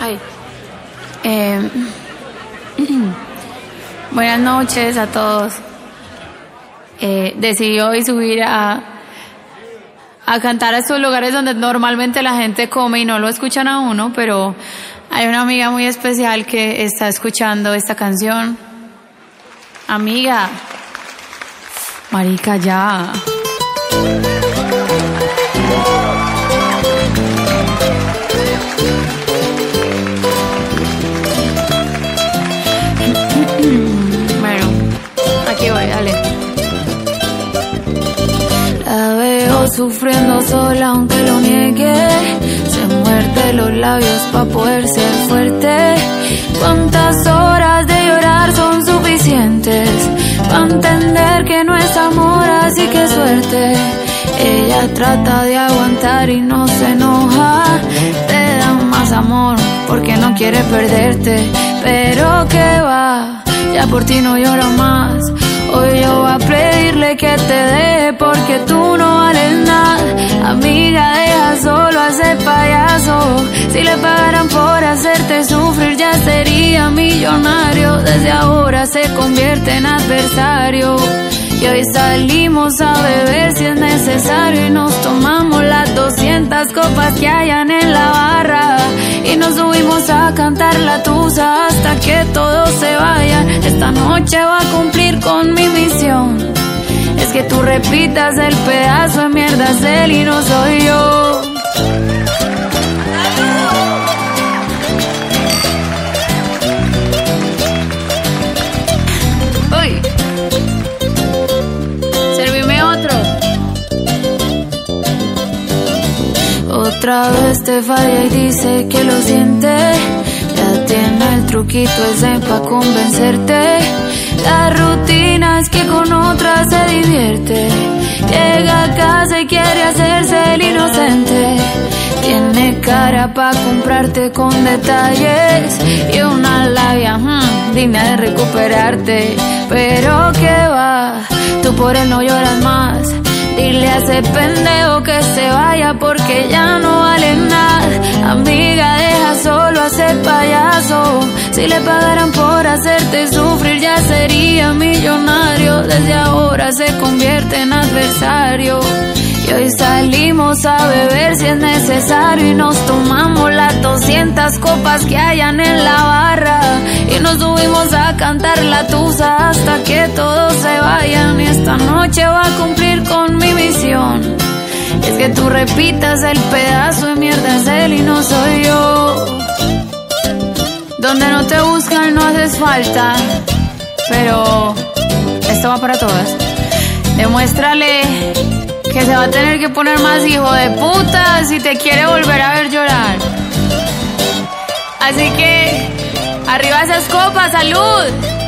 Ay. Eh, buenas noches a todos. Eh, decidí hoy subir a, a cantar a estos lugares donde normalmente la gente come y no lo escuchan a uno, pero hay una amiga muy especial que está escuchando esta canción. Amiga, marica, ya. Sufriendo sola aunque lo niegue. Se muerde los labios para poder ser fuerte. ¿Cuántas horas de llorar son suficientes? Para entender que no es amor, así que suerte. Ella trata de aguantar y no se enoja. Te da más amor porque no quiere perderte. Pero que va, ya por ti no lloro más. Hoy yo voy a pedirle que te deje porque tú no vales nada. Amiga, deja solo ese payaso. Si le pagaran por hacerte sufrir, ya sería millonario. Desde ahora se convierte en adversario. Y hoy salimos a beber si es necesario y nos tomamos las 200 copas que hayan en la barra y nos subimos a cantar la tusa hasta que todos se vayan. Esta noche va a cumplir con mi misión. Que tú repitas el pedazo de mierda es él y no soy yo. Uy. Servime otro. Otra vez te falla y dice que lo siente. Ya tiene el truquito ese pa' convencerte. Cara pa' comprarte con detalles y una labia hmm, digna de recuperarte. Pero que va, tú por él no lloras más. Dile a ese pendejo que se vaya porque ya no vale nada. Amiga, deja solo a ese payaso. Si le pagaran por hacerte sufrir, ya sería millonario. Desde ahora se convierte en adversario. Y hoy salimos a beber si es necesario y nos tomamos las 200 copas que hayan en la barra y nos subimos a cantar la tusa hasta que todos se vayan y esta noche va a cumplir con mi misión. Es que tú repitas el pedazo de mierda es él y no soy yo. Donde no te buscan no haces falta, pero esto va para todas. Demuéstrale que se va a tener que poner más hijo de puta si te quiere volver a ver llorar. Así que, arriba esas copas, salud.